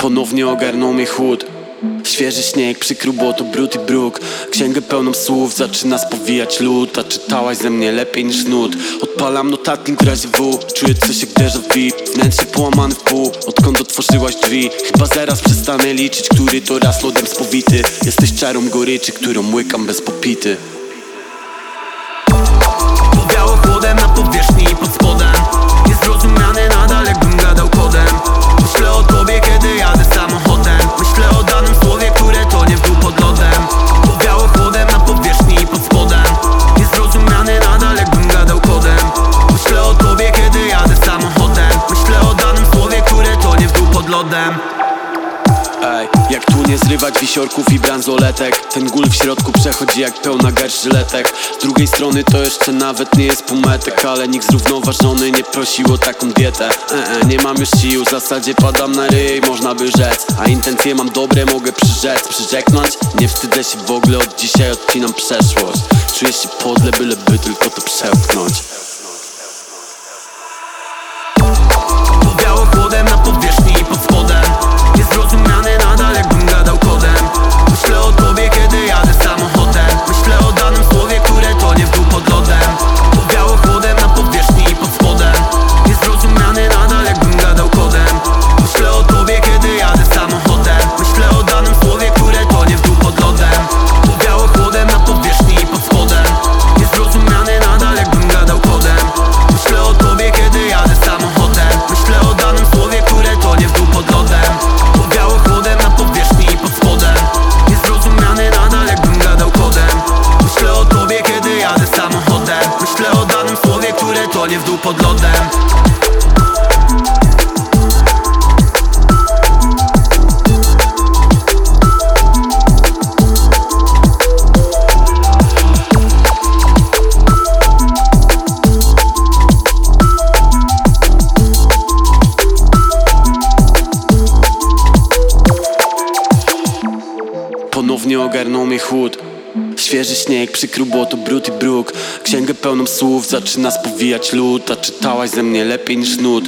Ponownie ogarnął mnie chłód. Świeży śnieg, przykrył błoto, brud i bruk. Księgę pełną słów, zaczyna spowijać lód A czytałaś ze mnie lepiej niż nut. Odpalam notatnik w razie W Czuję coś jak déjà vu Wnętrze połamane w pół Odkąd otworzyłaś drzwi. Chyba zaraz przestanę liczyć, który to raz lodem spowity. Jesteś czarą goryczy, którą łykam bez popity lodem. Ej, jak tu nie zrywać wisiorków i bransoletek Ten gól w środku przechodzi jak pełna garść żyletek. Z drugiej strony to jeszcze nawet nie jest półmetek Ale nikt zrównoważony nie prosił o taką dietę. E, e, Nie mam już sił, w zasadzie padam na ryj, można by rzec. A intencje mam dobre, mogę przyrzec, przyrzeknąć. Nie wstydzę się w ogóle, od dzisiaj odcinam przeszłość. Czuję się podle, byleby tylko to przełknąć które to nie w dół pod lodem. Ponownie ogarnął mnie chłód Świeży śnieg, przykrył błoto, brud i bruk. Księgę pełną słów, zaczyna spowijać lód A czytałaś ze mnie lepiej niż nut